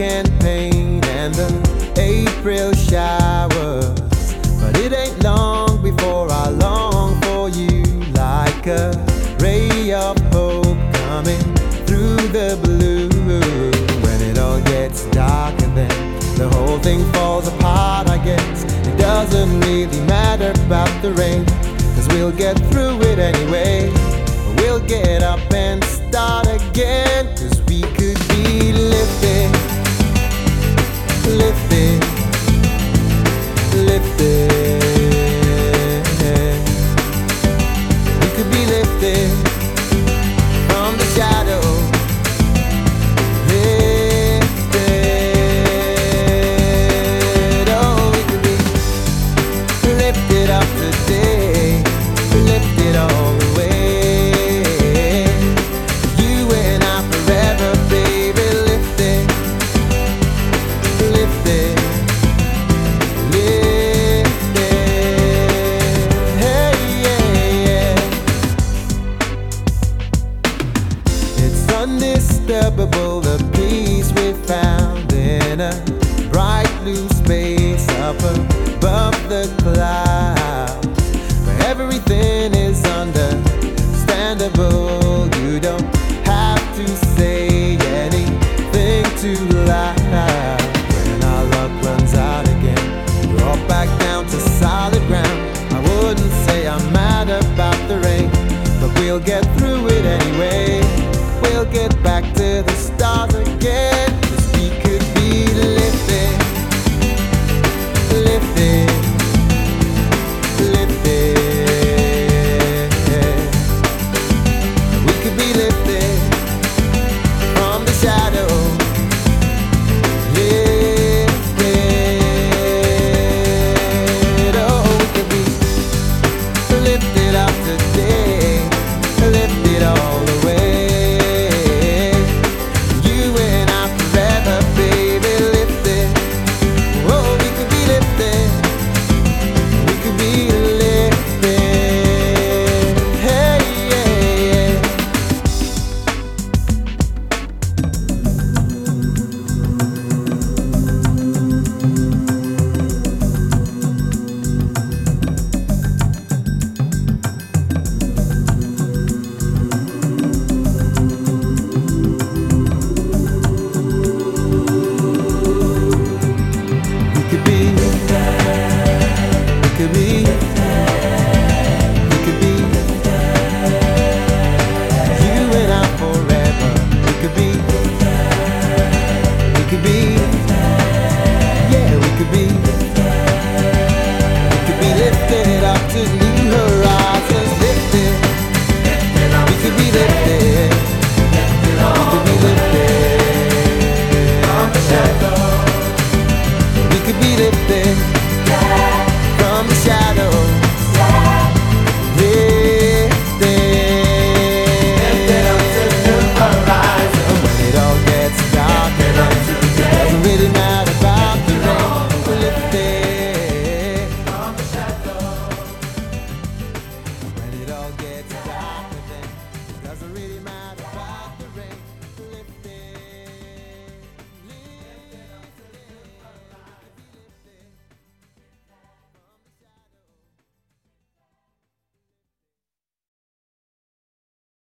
campaign and the April showers. But it ain't long before I long for you like a ray of hope coming through the blue. When it all gets dark and then the whole thing falls apart, I guess it doesn't really matter about the rain. Cause we'll get through it anyway. We'll get up and start again. Cause we could be living. undisturbable the peace we found in a bright blue space up above the clouds where everything is understandable. You don't have to say anything to loud when our luck runs out again we're all back down to solid ground. I wouldn't say I'm mad about the rain but we'll get through it back to the stars again. could be really matter.